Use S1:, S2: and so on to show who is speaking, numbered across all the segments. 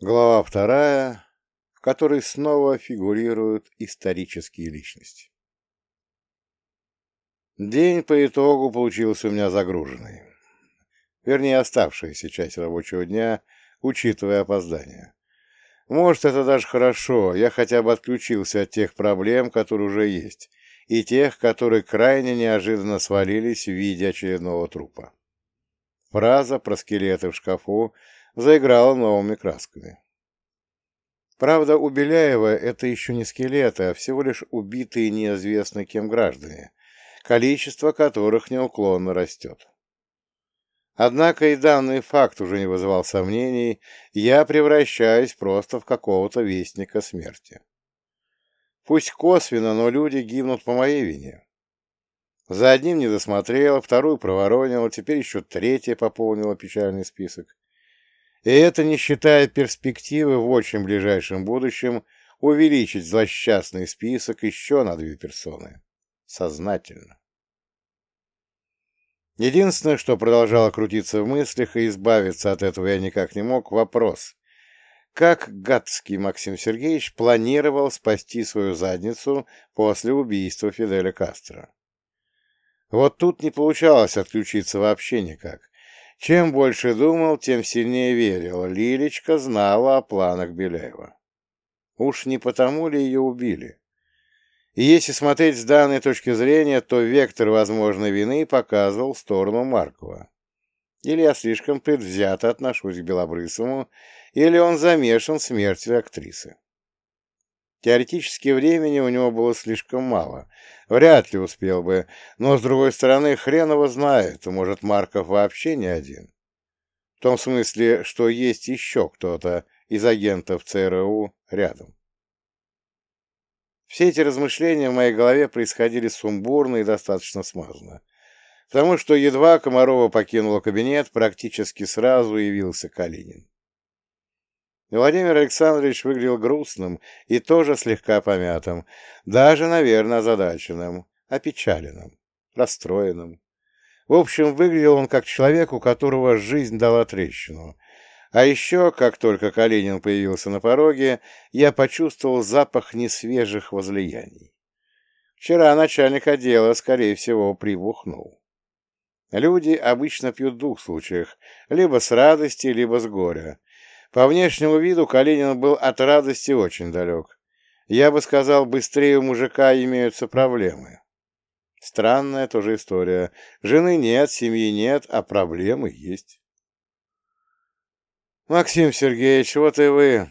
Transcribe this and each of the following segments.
S1: Глава вторая, в которой снова фигурируют исторические личности. День по итогу получился у меня загруженный. Вернее, оставшаяся часть рабочего дня, учитывая опоздание. Может, это даже хорошо, я хотя бы отключился от тех проблем, которые уже есть, и тех, которые крайне неожиданно свалились в виде очередного трупа. Фраза про скелеты в шкафу заиграла новыми красками. Правда, у Беляева это еще не скелеты, а всего лишь убитые неизвестно кем граждане, количество которых неуклонно растет. Однако и данный факт уже не вызывал сомнений, я превращаюсь просто в какого-то вестника смерти. Пусть косвенно, но люди гибнут по моей вине. За одним не досмотрел, вторую проворонил, теперь еще третья пополнила печальный список. И это не считая перспективы в очень ближайшем будущем увеличить злосчастный список еще на две персоны. Сознательно. Единственное, что продолжало крутиться в мыслях, и избавиться от этого я никак не мог, вопрос. Как гадский Максим Сергеевич планировал спасти свою задницу после убийства Фиделя Кастро? Вот тут не получалось отключиться вообще никак. Чем больше думал, тем сильнее верил. Лилечка знала о планах Беляева. Уж не потому ли ее убили? И если смотреть с данной точки зрения, то вектор возможной вины показывал в сторону Маркова. Или я слишком предвзято отношусь к Белобрысову, или он замешан в смерти актрисы. Теоретически времени у него было слишком мало. Вряд ли успел бы. Но, с другой стороны, хрен его знает. Может, Марков вообще не один. В том смысле, что есть еще кто-то из агентов ЦРУ рядом. Все эти размышления в моей голове происходили сумбурно и достаточно смазанно. Потому что едва Комарова покинула кабинет, практически сразу явился Калинин. Владимир Александрович выглядел грустным и тоже слегка помятым, даже, наверное, озадаченным, опечаленным, расстроенным. В общем, выглядел он как человек, у которого жизнь дала трещину. А еще, как только Калинин появился на пороге, я почувствовал запах несвежих возлияний. Вчера начальник отдела, скорее всего, прибухнул. Люди обычно пьют в двух случаях, либо с радости, либо с горя, по внешнему виду Калинин был от радости очень далек. Я бы сказал, быстрее у мужика имеются проблемы. Странная тоже история. Жены нет, семьи нет, а проблемы есть. «Максим Сергеевич, вот и вы»,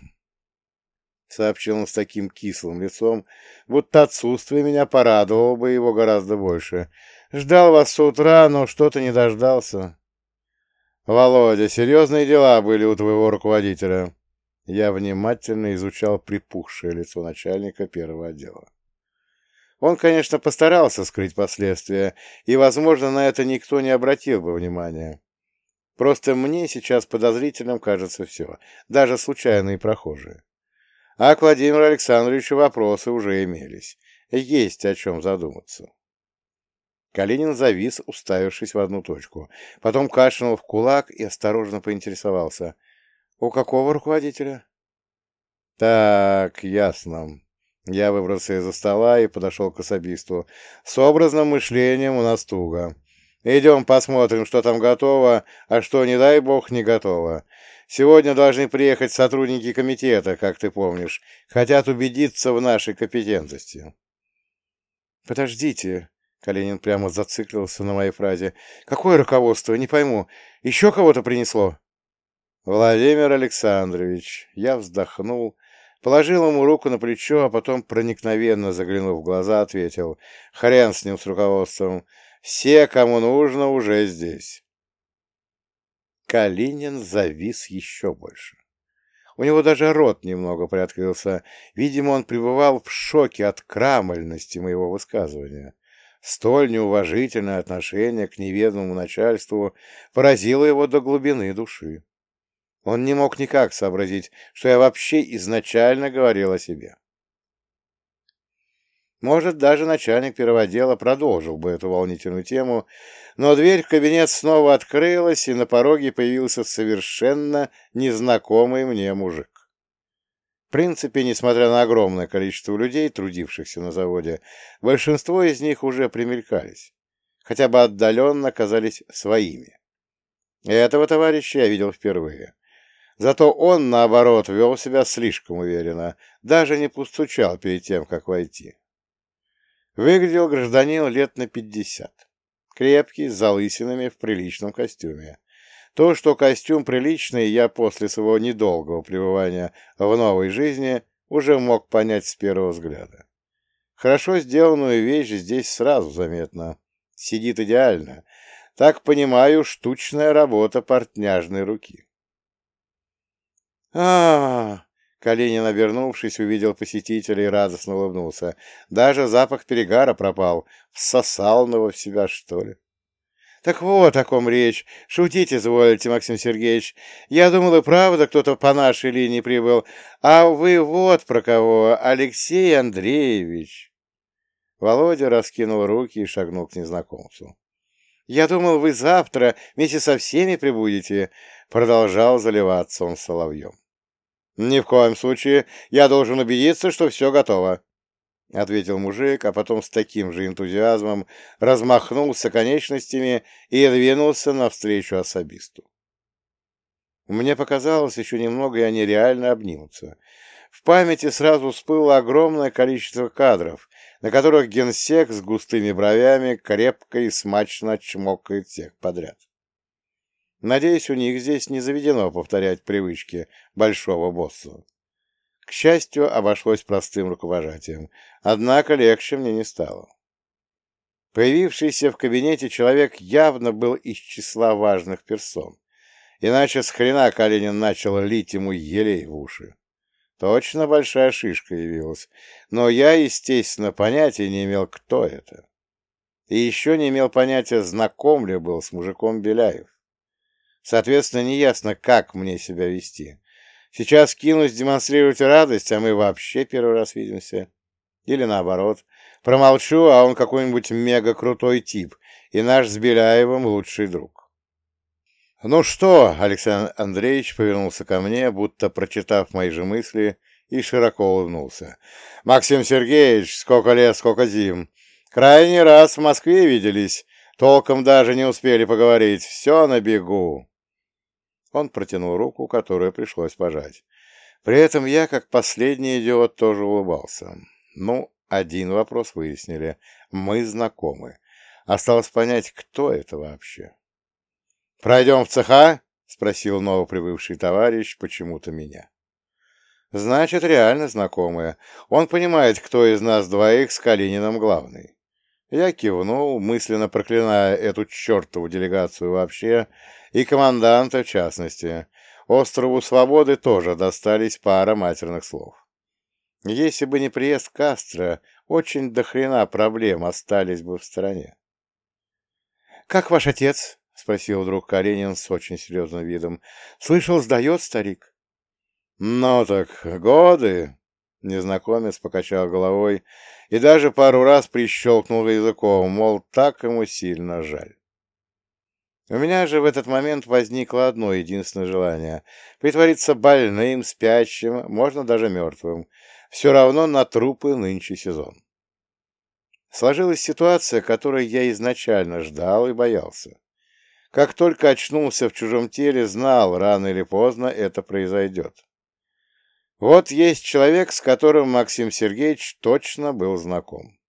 S1: — сообщил он с таким кислым лицом, будто отсутствие меня порадовало бы его гораздо больше. «Ждал вас с утра, но что-то не дождался». «Володя, серьезные дела были у твоего руководителя». Я внимательно изучал припухшее лицо начальника первого отдела. Он, конечно, постарался скрыть последствия, и, возможно, на это никто не обратил бы внимания. Просто мне сейчас подозрительным кажется все, даже случайные прохожие. А к Владимиру Александровичу вопросы уже имелись. Есть о чем задуматься. Калинин завис, уставившись в одну точку. Потом кашлянул в кулак и осторожно поинтересовался. «У какого руководителя?» «Так, ясно». Я выбрался из-за стола и подошел к особисту. «С образным мышлением у нас туго. Идем посмотрим, что там готово, а что, не дай бог, не готово. Сегодня должны приехать сотрудники комитета, как ты помнишь. Хотят убедиться в нашей компетентности». «Подождите», Калинин прямо зациклился на моей фразе. «Какое руководство? Не пойму. Еще кого-то принесло?» «Владимир Александрович». Я вздохнул, положил ему руку на плечо, а потом, проникновенно заглянув в глаза, ответил. «Хрен с ним, с руководством. Все, кому нужно, уже здесь». Калинин завис еще больше. У него даже рот немного приоткрылся. Видимо, он пребывал в шоке от крамольности моего высказывания. Столь неуважительное отношение к неведомому начальству поразило его до глубины души. Он не мог никак сообразить, что я вообще изначально говорил о себе. Может, даже начальник первого отдела продолжил бы эту волнительную тему, но дверь в кабинет снова открылась, и на пороге появился совершенно незнакомый мне мужик. В принципе, несмотря на огромное количество людей, трудившихся на заводе, большинство из них уже примелькались, хотя бы отдаленно казались своими. Этого товарища я видел впервые. Зато он, наоборот, вел себя слишком уверенно, даже не постучал перед тем, как войти. Выглядел гражданин лет на пятьдесят. Крепкий, с залысинами, в приличном костюме. То, что костюм приличный, я после своего недолгого пребывания в новой жизни уже мог понять с первого взгляда. Хорошо сделанную вещь здесь сразу заметно. Сидит идеально. Так понимаю, штучная работа портняжной руки. а, -а, -а Калинин, обернувшись, увидел посетителя и радостно улыбнулся. Даже запах перегара пропал. Всосал его в себя, что ли? Так вот о ком речь. Шутить изволите, Максим Сергеевич. Я думал, и правда кто-то по нашей линии прибыл. А вы вот про кого, Алексей Андреевич. Володя раскинул руки и шагнул к незнакомцу. «Я думал, вы завтра вместе со всеми прибудете», — продолжал заливаться он соловьем. «Ни в коем случае. Я должен убедиться, что все готово», — ответил мужик, а потом с таким же энтузиазмом размахнулся конечностями и двинулся навстречу особисту. Мне показалось еще немного, и они реально обнимутся. В памяти сразу всплыло огромное количество кадров, на которых генсек с густыми бровями крепко и смачно чмокает всех подряд. Надеюсь, у них здесь не заведено повторять привычки большого босса. К счастью, обошлось простым рукопожатием, однако легче мне не стало. Появившийся в кабинете человек явно был из числа важных персон, иначе с хрена Калинин начал лить ему елей в уши. Точно большая шишка явилась, но я, естественно, понятия не имел, кто это. И еще не имел понятия, знаком ли был с мужиком Беляев. Соответственно, неясно, как мне себя вести. Сейчас кинусь демонстрировать радость, а мы вообще первый раз видимся. Или наоборот. Промолчу, а он какой-нибудь мега-крутой тип, и наш с Беляевым лучший друг. «Ну что?» — Александр Андреевич повернулся ко мне, будто прочитав мои же мысли, и широко улыбнулся. «Максим Сергеевич, сколько лет, сколько зим! Крайний раз в Москве виделись, толком даже не успели поговорить, все на бегу!» Он протянул руку, которую пришлось пожать. При этом я, как последний идиот, тоже улыбался. Ну, один вопрос выяснили. Мы знакомы. Осталось понять, кто это вообще. «Пройдем в цеха?» — спросил новоприбывший товарищ почему-то меня. «Значит, реально знакомые. Он понимает, кто из нас двоих с Калининым главный». Я кивнул, мысленно проклиная эту чертову делегацию вообще, и команданта в частности. Острову Свободы тоже достались пара матерных слов. Если бы не приезд Кастро, очень дохрена проблем остались бы в стороне. «Как ваш отец?» — спросил вдруг Каренин с очень серьезным видом. «Слышал, сдает старик?» «Ну так, годы!» — незнакомец покачал головой и даже пару раз прищелкнул языком, мол, так ему сильно жаль. У меня же в этот момент возникло одно единственное желание — притвориться больным, спящим, можно даже мертвым. Все равно на трупы нынче сезон. Сложилась ситуация, которой я изначально ждал и боялся. Как только очнулся в чужом теле, знал, рано или поздно это произойдет. Вот есть человек, с которым Максим Сергеевич точно был знаком.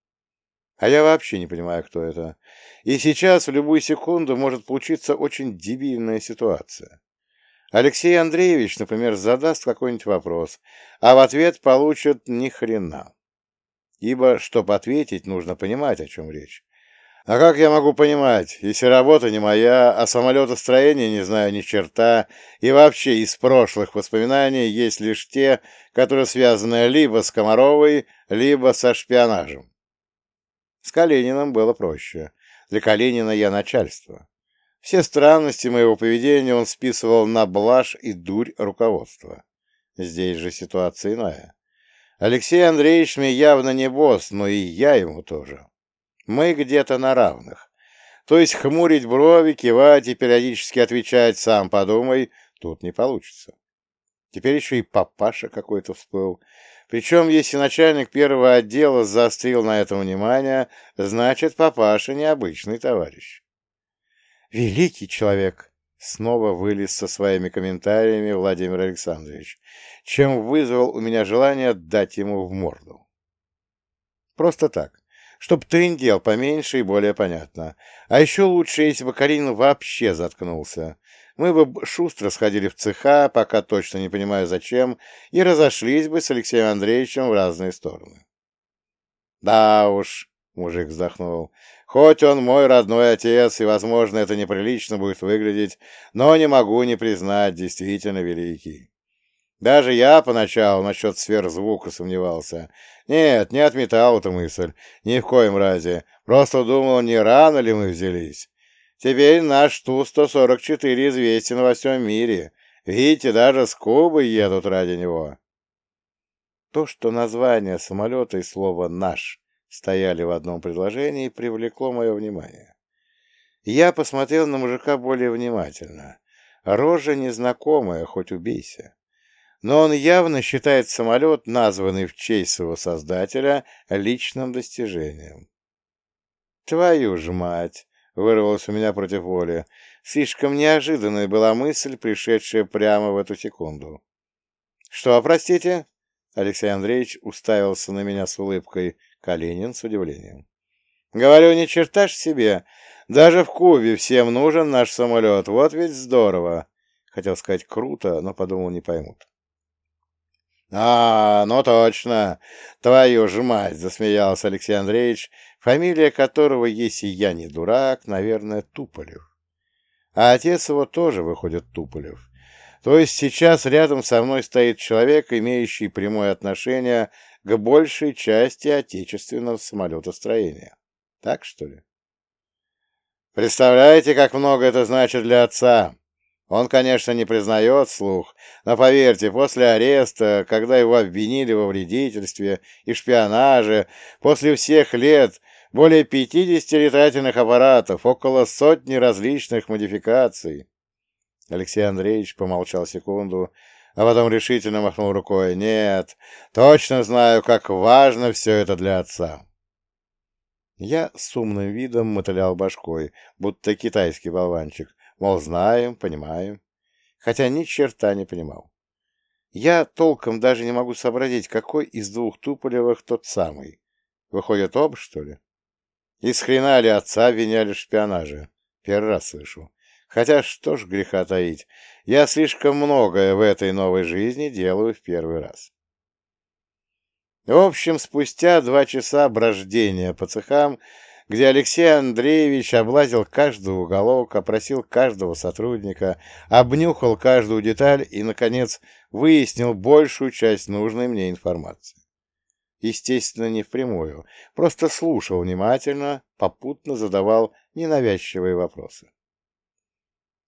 S1: А я вообще не понимаю, кто это. И сейчас в любую секунду может получиться очень дебильная ситуация. Алексей Андреевич, например, задаст какой-нибудь вопрос, а в ответ получит ни хрена. Ибо, чтобы ответить, нужно понимать, о чем речь. А как я могу понимать, если работа не моя, а самолетостроение не знаю ни черта, и вообще из прошлых воспоминаний есть лишь те, которые связаны либо с Комаровой, либо со шпионажем? С Калининым было проще. Для Калинина я начальство. Все странности моего поведения он списывал на блажь и дурь руководства. Здесь же ситуация иная. Алексей Андреевич мне явно не босс, но и я ему тоже. Мы где-то на равных. То есть хмурить брови, кивать и периодически отвечать «сам подумай» тут не получится. Теперь еще и папаша какой-то всплыл. Причем, если начальник первого отдела заострил на этом внимание, значит, папаша необычный товарищ. «Великий человек!» — снова вылез со своими комментариями Владимир Александрович, чем вызвал у меня желание дать ему в морду. Просто так, чтоб трындел поменьше и более понятно. А еще лучше, если бы Карин вообще заткнулся. Мы бы шустро сходили в цеха, пока точно не понимаю зачем, и разошлись бы с Алексеем Андреевичем в разные стороны. «Да уж», — мужик вздохнул, — «хоть он мой родной отец, и, возможно, это неприлично будет выглядеть, но не могу не признать, действительно великий. Даже я поначалу насчет сверхзвука сомневался. Нет, не отметал эту мысль, ни в коем разе, просто думал, не рано ли мы взялись». Теперь наш Ту-144 известен во всем мире. Видите, даже с Кубы едут ради него. То, что название самолета и слово «наш» стояли в одном предложении, привлекло мое внимание. Я посмотрел на мужика более внимательно. Рожа незнакомая, хоть убейся. Но он явно считает самолет, названный в честь своего создателя, личным достижением. Твою ж мать! вырвалось у меня против воли. Слишком неожиданной была мысль, пришедшая прямо в эту секунду. «Что, простите?» Алексей Андреевич уставился на меня с улыбкой, Калинин с удивлением. «Говорю, ни черта ж себе. Даже в Кубе всем нужен наш самолет. Вот ведь здорово!» Хотел сказать «круто», но подумал, не поймут. «А, ну точно! Твою ж мать!» — засмеялся Алексей Андреевич, фамилия которого, если я не дурак, наверное, Туполев. А отец его тоже выходит Туполев. То есть сейчас рядом со мной стоит человек, имеющий прямое отношение к большей части отечественного самолетостроения. Так, что ли? Представляете, как много это значит для отца? Он, конечно, не признает слух, но поверьте, после ареста, когда его обвинили во вредительстве и шпионаже, после всех лет, более 50 летательных аппаратов, около сотни различных модификаций. Алексей Андреевич помолчал секунду, а потом решительно махнул рукой. «Нет, точно знаю, как важно все это для отца». Я с умным видом мотылял башкой, будто китайский болванчик, Мол, знаем, понимаем. Хотя ни черта не понимал. Я толком даже не могу сообразить, какой из двух Туполевых тот самый. Выходит, оба, что ли? Из хрена ли отца обвиняли в шпионаже? Первый раз слышу. Хотя что ж греха таить, я слишком многое в этой новой жизни делаю в первый раз. В общем, спустя два часа брождения по цехам где Алексей Андреевич облазил каждый уголок, опросил каждого сотрудника, обнюхал каждую деталь и, наконец, выяснил большую часть нужной мне информации. Естественно, не впрямую, просто слушал внимательно, попутно задавал ненавязчивые вопросы.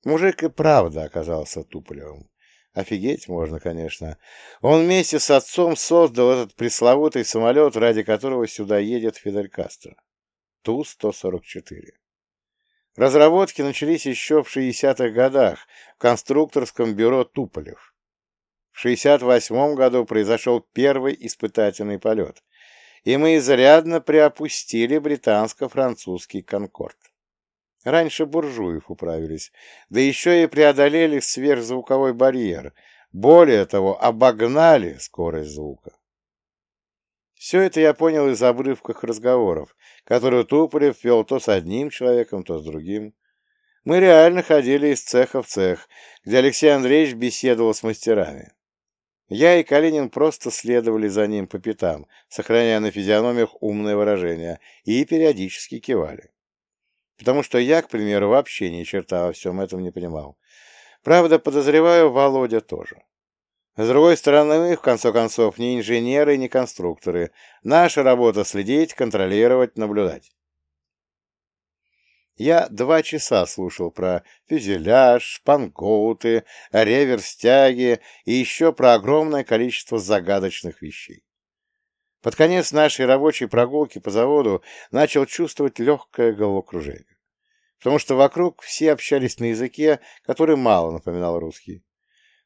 S1: Мужик и правда оказался Туполевым. Офигеть можно, конечно. Он вместе с отцом создал этот пресловутый самолет, ради которого сюда едет Фидель Кастро. Ту-144. Разработки начались еще в 60-х годах в конструкторском бюро Туполев. В 68 году произошел первый испытательный полет, и мы изрядно приопустили британско-французский «Конкорд». Раньше буржуев управились, да еще и преодолели сверхзвуковой барьер, более того, обогнали скорость звука. Все это я понял из обрывков разговоров, которые Туполев вел то с одним человеком, то с другим. Мы реально ходили из цеха в цех, где Алексей Андреевич беседовал с мастерами. Я и Калинин просто следовали за ним по пятам, сохраняя на физиономиях умное выражение, и периодически кивали. Потому что я, к примеру, вообще ни черта во всем этом не понимал. Правда, подозреваю, Володя тоже. С другой стороны, мы, в конце концов, не инженеры, не конструкторы. Наша работа — следить, контролировать, наблюдать. Я два часа слушал про фюзеляж, шпангоуты, реверстяги и еще про огромное количество загадочных вещей. Под конец нашей рабочей прогулки по заводу начал чувствовать легкое головокружение, потому что вокруг все общались на языке, который мало напоминал русский.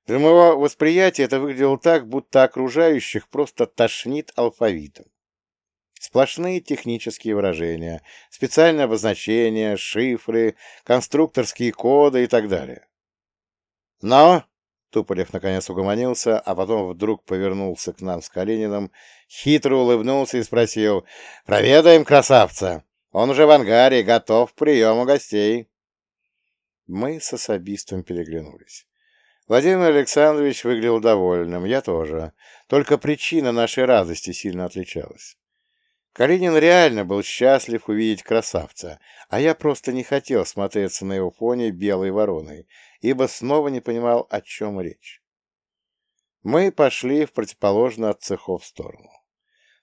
S1: Для моего восприятия это выглядело так, будто окружающих просто тошнит алфавитом. Сплошные технические выражения, специальные обозначения, шифры, конструкторские коды и так далее. Но Туполев наконец угомонился, а потом вдруг повернулся к нам с Калининым, хитро улыбнулся и спросил «Проведаем красавца! Он уже в ангаре, готов к приему гостей!» Мы с особистом переглянулись. Владимир Александрович выглядел довольным, я тоже. Только причина нашей радости сильно отличалась. Калинин реально был счастлив увидеть красавца, а я просто не хотел смотреться на его фоне белой вороной, ибо снова не понимал, о чем речь. Мы пошли в противоположную от цехов сторону.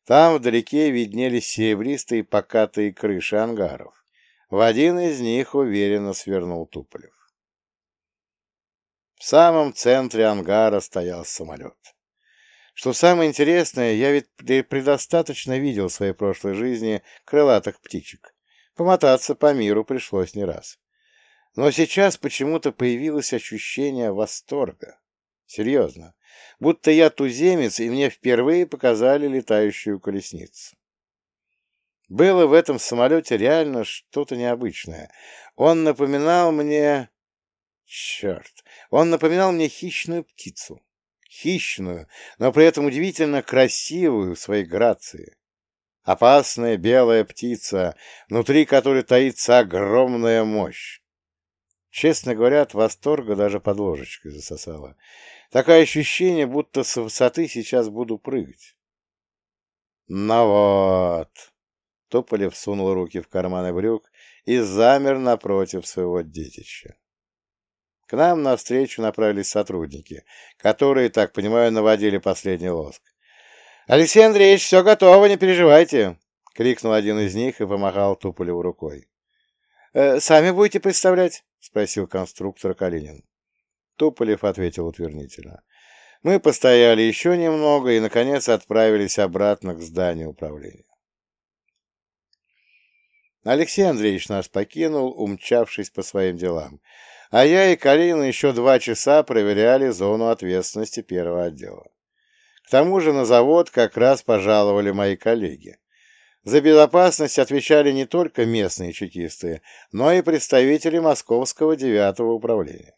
S1: Там вдалеке виднелись серебристые покатые крыши ангаров. В один из них уверенно свернул Туполев. В самом центре ангара стоял самолет. Что самое интересное, я ведь предостаточно видел в своей прошлой жизни крылатых птичек. Помотаться по миру пришлось не раз. Но сейчас почему-то появилось ощущение восторга. Серьезно. Будто я туземец, и мне впервые показали летающую колесницу. Было в этом самолете реально что-то необычное. Он напоминал мне... Черт! Он напоминал мне хищную птицу. Хищную, но при этом удивительно красивую в своей грации. Опасная белая птица, внутри которой таится огромная мощь. Честно говоря, от восторга даже под ложечкой засосало. Такое ощущение, будто с высоты сейчас буду прыгать. Ну вот. Тополев сунул руки в карманы брюк и замер напротив своего детища. К нам навстречу направились сотрудники, которые, так понимаю, наводили последний лоск. «Алексей Андреевич, все готово, не переживайте!» — крикнул один из них и помахал Туполеву рукой. «Э, «Сами будете представлять?» — спросил конструктор Калинин. Туполев ответил утвердительно. Мы постояли еще немного и, наконец, отправились обратно к зданию управления. Алексей Андреевич нас покинул, умчавшись по своим делам, а я и Калина еще два часа проверяли зону ответственности первого отдела. К тому же на завод как раз пожаловали мои коллеги. За безопасность отвечали не только местные чекисты, но и представители Московского девятого управления.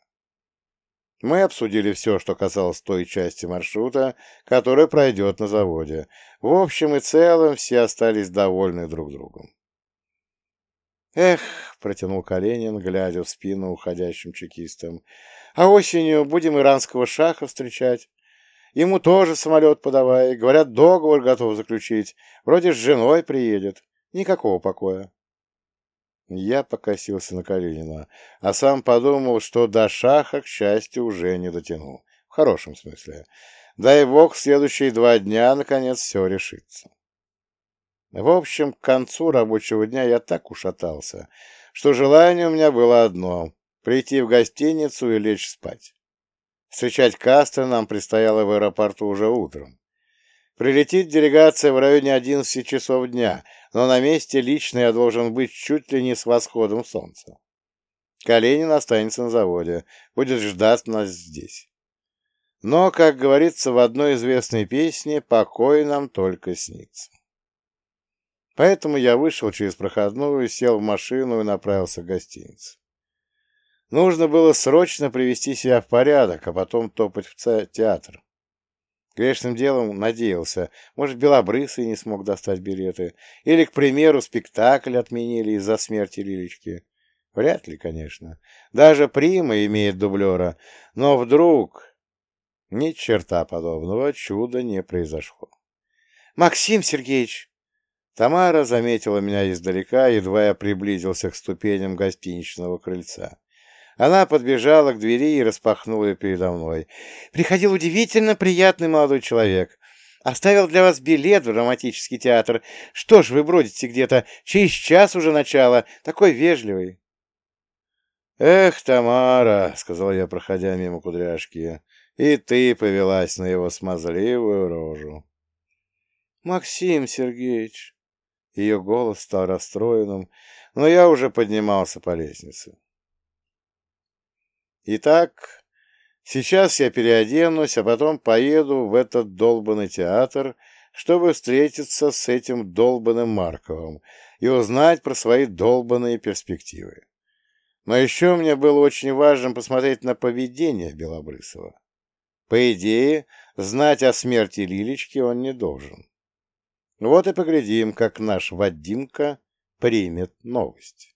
S1: Мы обсудили все, что касалось той части маршрута, которая пройдет на заводе. В общем и целом все остались довольны друг другом. «Эх», — протянул Калинин, глядя в спину уходящим чекистам, «а осенью будем иранского шаха встречать. Ему тоже самолет подавай. Говорят, договор готов заключить. Вроде с женой приедет. Никакого покоя». Я покосился на Калинина, а сам подумал, что до шаха, к счастью, уже не дотянул. В хорошем смысле. Дай бог, в следующие два дня, наконец, все решится. В общем, к концу рабочего дня я так ушатался, что желание у меня было одно — прийти в гостиницу и лечь спать. Встречать Кастро нам предстояло в аэропорту уже утром. Прилетит делегация в районе 11 часов дня, но на месте лично я должен быть чуть ли не с восходом солнца. Калинин останется на заводе, будет ждать нас здесь. Но, как говорится в одной известной песне, покой нам только снится. Поэтому я вышел через проходную, сел в машину и направился к гостинице. Нужно было срочно привести себя в порядок, а потом топать в театр. Грешным делом надеялся, может, Белобрысый не смог достать билеты, или, к примеру, спектакль отменили из-за смерти Лилечки. Вряд ли, конечно. Даже Прима имеет дублера, но вдруг... Ни черта подобного чуда не произошло. «Максим Сергеевич!» Тамара заметила меня издалека, едва я приблизился к ступеням гостиничного крыльца. Она подбежала к двери и распахнула ее передо мной. «Приходил удивительно приятный молодой человек. Оставил для вас билет в драматический театр. Что ж, вы бродите где-то. Через час уже начало. Такой вежливый». «Эх, Тамара», — сказал я, проходя мимо кудряшки, — «и ты повелась на его смазливую рожу». «Максим Сергеевич», ее голос стал расстроенным, но я уже поднимался по лестнице. Итак, Сейчас я переоденусь, а потом поеду в этот долбанный театр, чтобы встретиться с этим долбанным Марковым и узнать про свои долбанные перспективы. Но еще мне было очень важно посмотреть на поведение Белобрысова. По идее, знать о смерти Лилечки он не должен. Вот и поглядим, как наш Вадимка примет новость.